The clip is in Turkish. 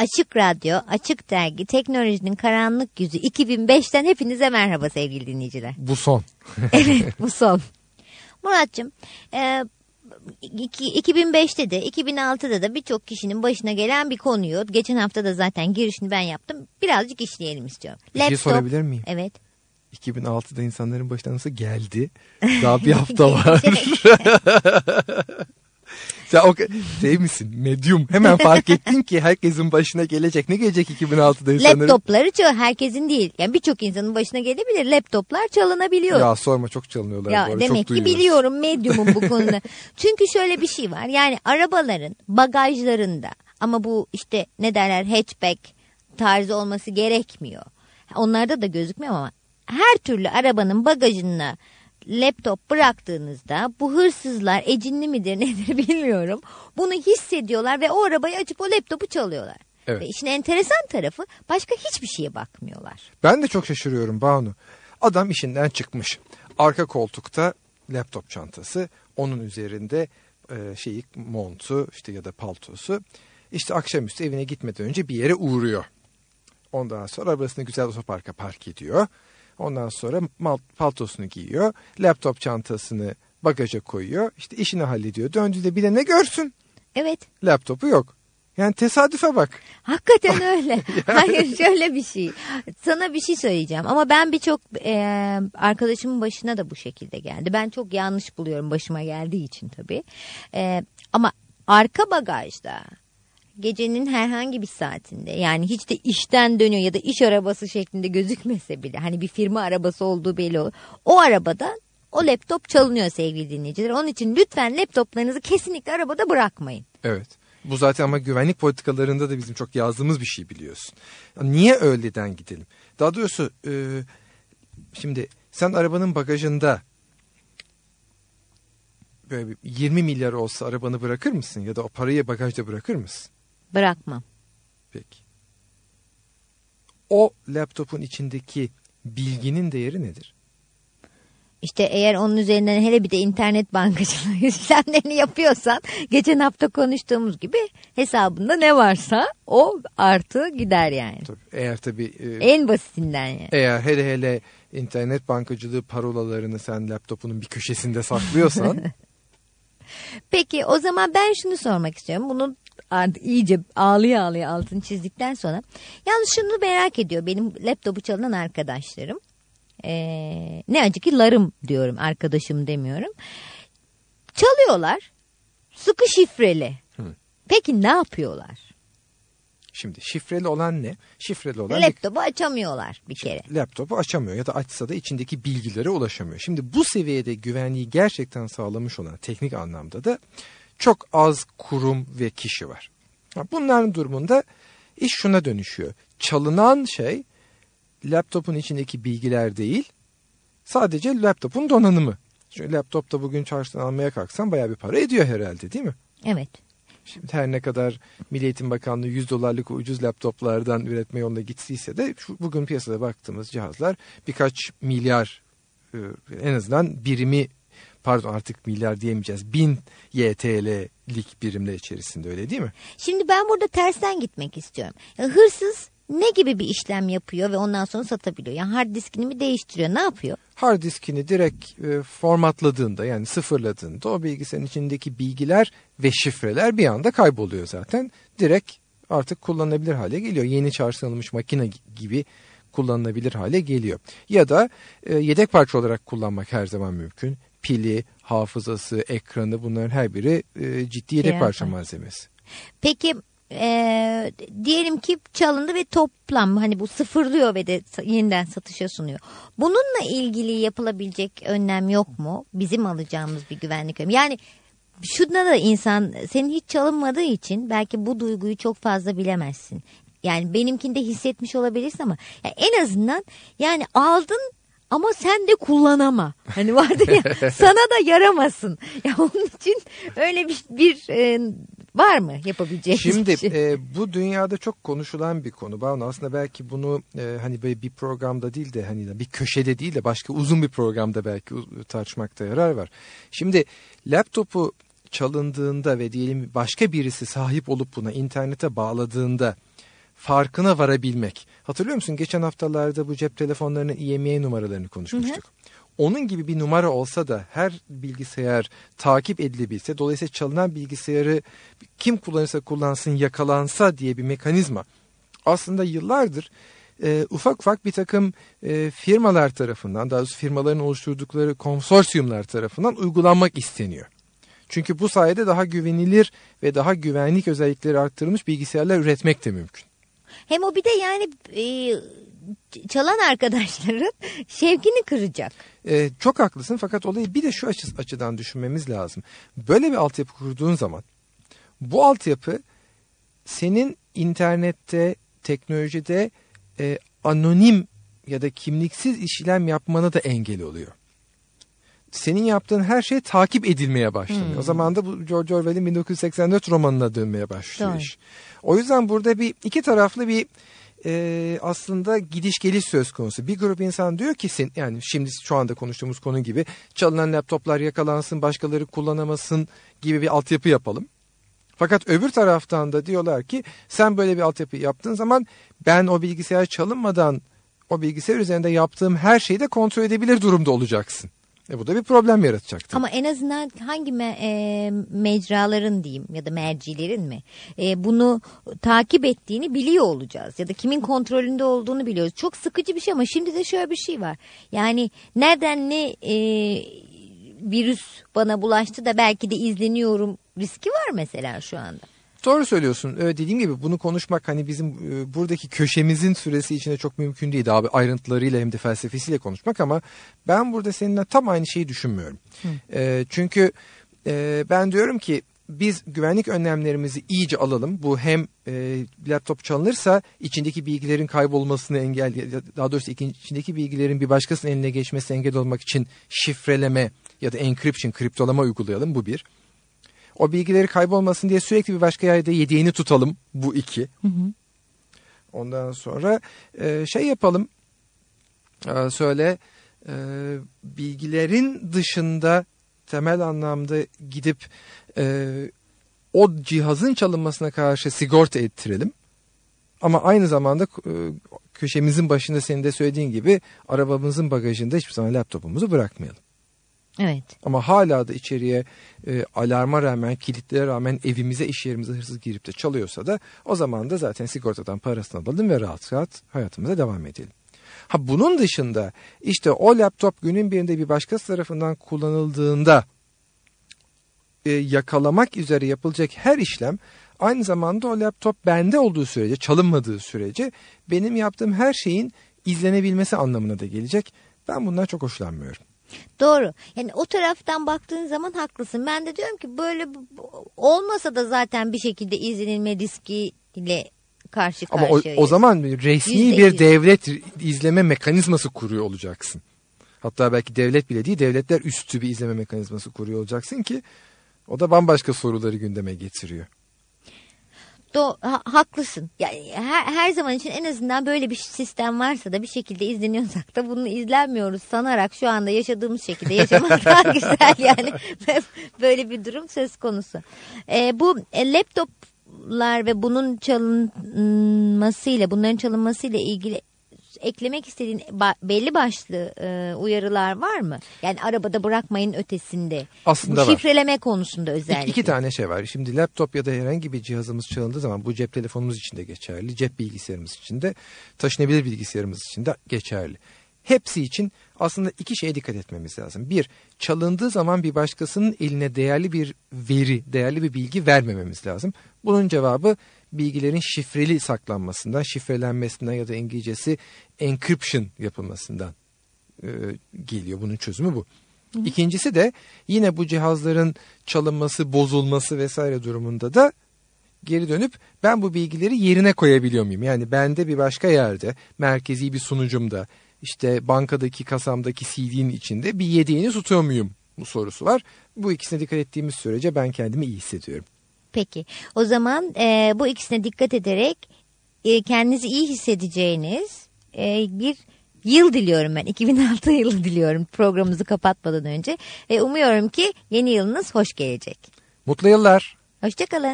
Açık Radyo, Açık Dergi, Teknolojinin Karanlık Yüzü 2005'ten hepinize merhaba sevgili dinleyiciler. Bu son. evet bu son. Muratçım e, 2005'te de 2006'da da birçok kişinin başına gelen bir konuyu geçen hafta da zaten girişini ben yaptım. Birazcık işleyelim istiyorum. Bir şey sorabilir miyim? Evet. 2006'da insanların başına nasıl geldi? Daha bir hafta var. Sen o şey misin? Medyum. Hemen fark ettin ki herkesin başına gelecek. Ne gelecek 2006'da insanların? Laptopları çal herkesin değil. Yani birçok insanın başına gelebilir. Laptoplar çalınabiliyor. Ya sorma çok çalınıyorlar. Ya demek çok ki duyuyoruz. biliyorum medyumum bu konuda. Çünkü şöyle bir şey var. Yani arabaların bagajlarında ama bu işte ne derler hatchback tarzı olması gerekmiyor. Onlarda da gözükmüyor ama her türlü arabanın bagajına laptop bıraktığınızda bu hırsızlar ecinli midir nedir bilmiyorum. Bunu hissediyorlar ve o arabayı açıp o laptopu çalıyorlar. Evet. Ve işin enteresan tarafı başka hiçbir şeye bakmıyorlar. Ben de çok şaşırıyorum Banu. Adam işinden çıkmış. Arka koltukta laptop çantası. Onun üzerinde e, şeyi montu işte ya da paltosu. İşte akşamüstü evine gitmeden önce bir yere uğruyor. Ondan sonra arabasını güzel otoparka park ediyor. Ondan sonra paltosunu giyiyor. Laptop çantasını bagaja koyuyor. İşte işini hallediyor. Döndüğünde bir de ne görsün? Evet. Laptopu yok. Yani tesadüfe bak. Hakikaten öyle. Hayır şöyle bir şey. Sana bir şey söyleyeceğim ama ben birçok e, arkadaşımın başına da bu şekilde geldi. Ben çok yanlış buluyorum başıma geldiği için tabii. E, ama arka bagajda gecenin herhangi bir saatinde yani hiç de işten dönüyor ya da iş arabası şeklinde gözükmese bile hani bir firma arabası olduğu belli olur. O arabada o laptop çalınıyor sevgili dinleyiciler. Onun için lütfen laptoplarınızı kesinlikle arabada bırakmayın. Evet. Bu zaten ama güvenlik politikalarında da bizim çok yazdığımız bir şey biliyorsun. Niye öyleden gidelim? Daha doğrusu e, şimdi sen arabanın bagajında böyle bir 20 milyar olsa arabanı bırakır mısın? Ya da o parayı bagajda bırakır mısın? Bırakmam. Peki. O laptopun içindeki bilginin değeri nedir? İşte eğer onun üzerinden hele bir de internet bankacılığı işlemlerini yapıyorsan geçen hafta konuştuğumuz gibi hesabında ne varsa o artı gider yani. Tabii, eğer tabii e, En basitinden yani. eğer hele hele internet bankacılığı parolalarını sen laptopunun bir köşesinde saklıyorsan Peki o zaman ben şunu sormak istiyorum. Bunu artık iyice ağlıya ağlıya altını çizdikten sonra. Yalnız şunu merak ediyor benim laptopu çalınan arkadaşlarım. Ee, ne acı ki larım diyorum arkadaşım demiyorum. Çalıyorlar sıkı şifreli. Hı. Peki ne yapıyorlar? Şimdi şifreli olan ne? Şifreli olan Laptopu açamıyorlar bir kere. laptopu açamıyor ya da açsa da içindeki bilgilere ulaşamıyor. Şimdi bu seviyede güvenliği gerçekten sağlamış olan teknik anlamda da çok az kurum ve kişi var. Bunların durumunda iş şuna dönüşüyor. Çalınan şey laptopun içindeki bilgiler değil sadece laptopun donanımı. Çünkü laptopta bugün çarşıdan almaya kalksan bayağı bir para ediyor herhalde değil mi? Evet. Şimdi her ne kadar Milli Eğitim Bakanlığı 100 dolarlık ucuz laptoplardan üretme yoluna gitsiyse de şu, bugün piyasada baktığımız cihazlar birkaç milyar e, en azından birimi pardon artık milyar diyemeyeceğiz bin YTL'lik birimler içerisinde öyle değil mi? Şimdi ben burada tersten gitmek istiyorum. Ya hırsız ne gibi bir işlem yapıyor ve ondan sonra satabiliyor? Yani hard diskini mi değiştiriyor? Ne yapıyor? Hard diskini direkt e, formatladığında yani sıfırladığında o bilgisayarın içindeki bilgiler ve şifreler bir anda kayboluyor zaten. Direkt artık kullanılabilir hale geliyor. Yeni çağrıştırılmış makine gibi kullanılabilir hale geliyor. Ya da e, yedek parça olarak kullanmak her zaman mümkün. Pili, hafızası, ekranı bunların her biri e, ciddi yedek Evet. parça malzemesi. Peki eee, diyelim ki çalındı ve toplam hani bu sıfırlıyor ve de yeniden satışa sunuyor. Bununla ilgili yapılabilecek önlem yok mu? Bizim alacağımız bir güvenlik önlemi. Yani şuna da insan senin hiç çalınmadığı için belki bu duyguyu çok fazla bilemezsin. Yani benimkinde hissetmiş olabilirsin ama ya en azından yani aldın ama sen de kullanama. Hani vardır ya sana da yaramasın. Ya onun için öyle bir, bir e, var mı yapabileceğin Şimdi şey? e, bu dünyada çok konuşulan bir konu. Banu aslında belki bunu e, hani böyle bir programda değil de hani bir köşede değil de başka uzun bir programda belki tartışmakta yarar var. Şimdi laptopu çalındığında ve diyelim başka birisi sahip olup buna internete bağladığında farkına varabilmek. Hatırlıyor musun? Geçen haftalarda bu cep telefonlarının IMEI numaralarını konuşmuştuk. Onun gibi bir numara olsa da her bilgisayar takip edilebilse dolayısıyla çalınan bilgisayarı kim kullanırsa kullansın yakalansa diye bir mekanizma aslında yıllardır e, ufak ufak bir takım e, firmalar tarafından daha doğrusu firmaların oluşturdukları konsorsiyumlar tarafından uygulanmak isteniyor. Çünkü bu sayede daha güvenilir ve daha güvenlik özellikleri arttırılmış bilgisayarlar üretmek de mümkün. Hem o bir de yani e, çalan arkadaşların şevkini kıracak. E, çok haklısın fakat olayı bir de şu açı, açıdan düşünmemiz lazım. Böyle bir altyapı kurduğun zaman bu altyapı senin internette, teknolojide e, anonim ya da kimliksiz işlem yapmana da engel oluyor. Senin yaptığın her şey takip edilmeye başlanıyor. Hmm. O zaman da bu George Orwell'in 1984 romanına dönmeye başlıyor Doğru. iş. O yüzden burada bir iki taraflı bir e, aslında gidiş geliş söz konusu. Bir grup insan diyor ki sen yani şimdi şu anda konuştuğumuz konu gibi çalınan laptoplar yakalansın, başkaları kullanamasın gibi bir altyapı yapalım. Fakat öbür taraftan da diyorlar ki sen böyle bir altyapı yaptığın zaman ben o bilgisayar çalınmadan o bilgisayar üzerinde yaptığım her şeyi de kontrol edebilir durumda olacaksın. E bu da bir problem yaratacaktır. Ama en azından hangi me e, mecraların diyeyim ya da mercilerin mi e, bunu takip ettiğini biliyor olacağız. Ya da kimin kontrolünde olduğunu biliyoruz. Çok sıkıcı bir şey ama şimdi de şöyle bir şey var. Yani nereden ne e, virüs bana bulaştı da belki de izleniyorum riski var mesela şu anda. Doğru söylüyorsun. Ee, dediğim gibi bunu konuşmak hani bizim e, buradaki köşemizin süresi içinde çok mümkün değil. Abi ayrıntılarıyla hem de felsefesiyle konuşmak ama ben burada seninle tam aynı şeyi düşünmüyorum. E, çünkü e, ben diyorum ki biz güvenlik önlemlerimizi iyice alalım. Bu hem e, laptop çalınırsa içindeki bilgilerin kaybolmasını engel, daha doğrusu içindeki bilgilerin bir başkasının eline geçmesine engel olmak için şifreleme ya da encryption, kriptolama uygulayalım. Bu bir. O bilgileri kaybolmasın diye sürekli bir başka yerde yediğini tutalım. Bu iki. Hı hı. Ondan sonra e, şey yapalım. E, söyle e, bilgilerin dışında temel anlamda gidip e, o cihazın çalınmasına karşı sigorta ettirelim. Ama aynı zamanda e, köşemizin başında senin de söylediğin gibi arabamızın bagajında hiçbir zaman laptopumuzu bırakmayalım. Evet. Ama hala da içeriye e, alarma rağmen, kilitlere rağmen evimize, iş yerimize hırsız girip de çalıyorsa da o zaman da zaten sigortadan parasını alalım ve rahat rahat hayatımıza devam edelim. Ha bunun dışında işte o laptop günün birinde bir başkası tarafından kullanıldığında e, yakalamak üzere yapılacak her işlem aynı zamanda o laptop bende olduğu sürece, çalınmadığı sürece benim yaptığım her şeyin izlenebilmesi anlamına da gelecek. Ben bundan çok hoşlanmıyorum. Doğru. Yani o taraftan baktığın zaman haklısın. Ben de diyorum ki böyle olmasa da zaten bir şekilde izlenilme riskiyle karşı karşıyayız. Ama o, o zaman resmi bir devlet izleme mekanizması kuruyor olacaksın. Hatta belki devlet bile değil devletler üstü bir izleme mekanizması kuruyor olacaksın ki o da bambaşka soruları gündeme getiriyor. Do ha, haklısın. Yani her, her zaman için en azından böyle bir sistem varsa da bir şekilde izleniyorsak da bunu izlenmiyoruz sanarak şu anda yaşadığımız şekilde yaşamak daha güzel yani. böyle bir durum söz konusu. Ee, bu e, laptoplar ve bunun çalınmasıyla bunların çalınmasıyla ilgili eklemek istediğin belli başlı e, uyarılar var mı? Yani arabada bırakmayın ötesinde. Aslında bu şifreleme var. konusunda özellikle. İki, iki tane şey var. Şimdi laptop ya da herhangi bir cihazımız çalındığı zaman bu cep telefonumuz için de geçerli. Cep bilgisayarımız için de taşınabilir bilgisayarımız için de geçerli. Hepsi için aslında iki şeye dikkat etmemiz lazım. Bir, çalındığı zaman bir başkasının eline değerli bir veri, değerli bir bilgi vermememiz lazım. Bunun cevabı bilgilerin şifreli saklanmasından, şifrelenmesinden ya da İngilizcesi encryption yapılmasından e, geliyor. Bunun çözümü bu. Hı. İkincisi de yine bu cihazların çalınması, bozulması vesaire durumunda da geri dönüp ben bu bilgileri yerine koyabiliyor muyum? Yani bende bir başka yerde, merkezi bir sunucumda, işte bankadaki kasamdaki CD'nin içinde bir yedeğini tutuyor muyum? Bu sorusu var. Bu ikisine dikkat ettiğimiz sürece ben kendimi iyi hissediyorum. Peki o zaman e, bu ikisine dikkat ederek e, kendinizi iyi hissedeceğiniz e, bir yıl diliyorum ben. 2006 yılı diliyorum programımızı kapatmadan önce. Ve umuyorum ki yeni yılınız hoş gelecek. Mutlu yıllar. Hoşçakalın.